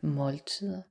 måltider.